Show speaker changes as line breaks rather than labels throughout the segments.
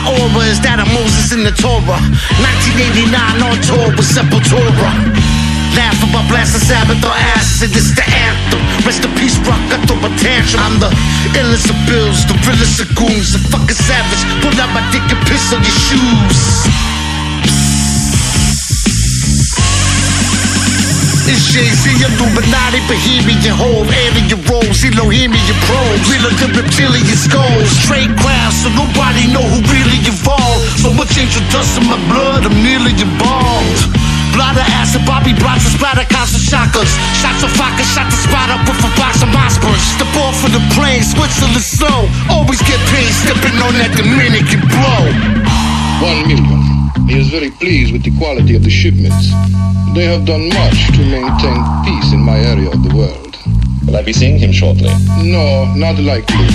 My aura is that of Moses in the Torah. 1989 on tour with Sepultura. Laugh about blasting Sabbath or acid, it's the anthem. Rest in peace, rock, I throw a tantrum. I'm the illest of bills, the realest of goons, the fucking savage. Pull out my dick and piss on your shoes. It's Jay-Z, Illuminati, Bohemian Grove, alien roles, Elohimian probes, realer than reptilian skulls, straight crowds, so nobody know who dust in my blood, I'm nearly embalmed. Blotter acid, Bobby Bronson, splatter constant shotguns. Shots of vodka, shot the spot up with a box of Mossbergs. Step off of the plane, Switzerland slow. Always get paid, stepping on that Dominican blow.
One million. He is very pleased with the quality of the shipments. They have done much to maintain peace in my area of the world.
Will I be seeing him shortly?
No, not likely.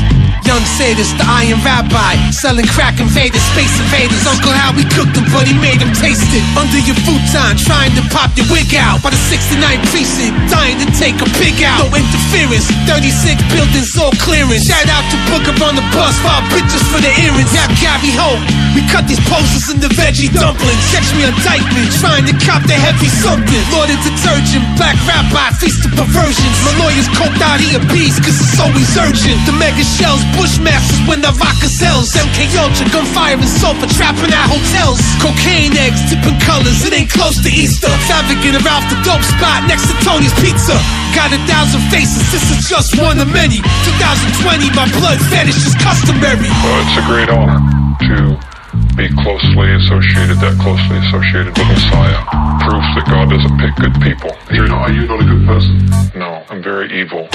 Young Sadist, the Iron Rabbi, selling crack invaders, space invaders. Uncle Howie cooked them, but he made them taste it. Under your futon, trying to pop your wig out. By the 69 precinct, dying to take a pig out. No interference, 36 buildings, all clearance. Shout out to Booker on the bus, five bitches for the earrings. Yeah, Gabby Hope. We cut these posters in the veggie dumplings. On Dyckman, trying to cop the heavy something. Lord of detergent, black rabbi, feast of perversions. My lawyer's coked out, he a beast, cause it's always urgent. The mega shells, Bushmasters when the vodka sells. MK Ultra, gunfire and sulfur, trapping at hotels. Cocaine eggs, tipping colors, it ain't close to Easter. Savagin' around the dope spot next to Tony's Pizza. Got a thousand faces, this is just one of many. 2020, my blood fetish is customary.
Well, it's a great honor to be closely associated, that closely associated with Messiah. Proof that God doesn't pick good people.
You're not, are you not a good person?
No, I'm very evil.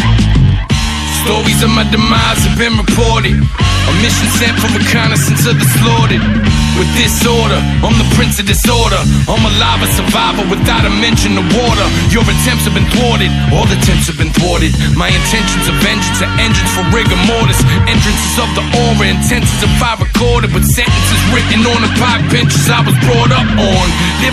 Stories of my demise have been reported. A mission sent for reconnaissance of the slaughtered. With disorder, I'm the prince of disorder. I'm a lava survivor without a mention of water. Your attempts have been thwarted, all attempts have been thwarted. My intentions of vengeance are engines for rigor mortis. Entrances of the aura, intentions if I recorded, but sentences written on the park benches I was brought up on.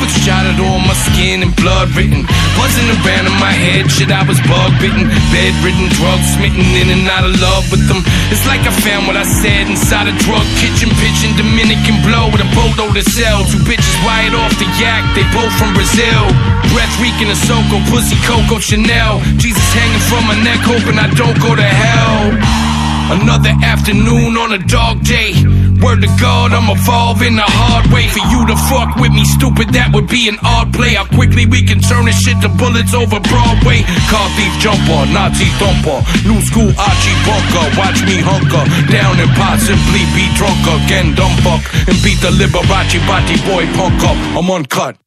Lyrics jotted on my skin and blood written. Buzzing around in my head, shit, I was bug bitten, bedridden, drug smitten, in and out of love with them. It's like I found what I said inside a drug kitchen, pitching Dominican blow with a boatload of cells. Two bitches wired off the yak, they both from Brazil. Breath reeking of Soko, pussy Coco Chanel. Jesus hanging from my neck, hoping I don't go to hell. Another afternoon on a dog day. Word to God, I'm evolving the hard way. For you to fuck with me, stupid, that would be an odd play. How quickly we can turn this shit to bullets over Broadway. Car thief jumper, Nazi thumper, new school Archie bunker. Watch me hunker down and possibly be drunk again, dumb fuck, and beat the Liberace body boy punk up. I'm uncut.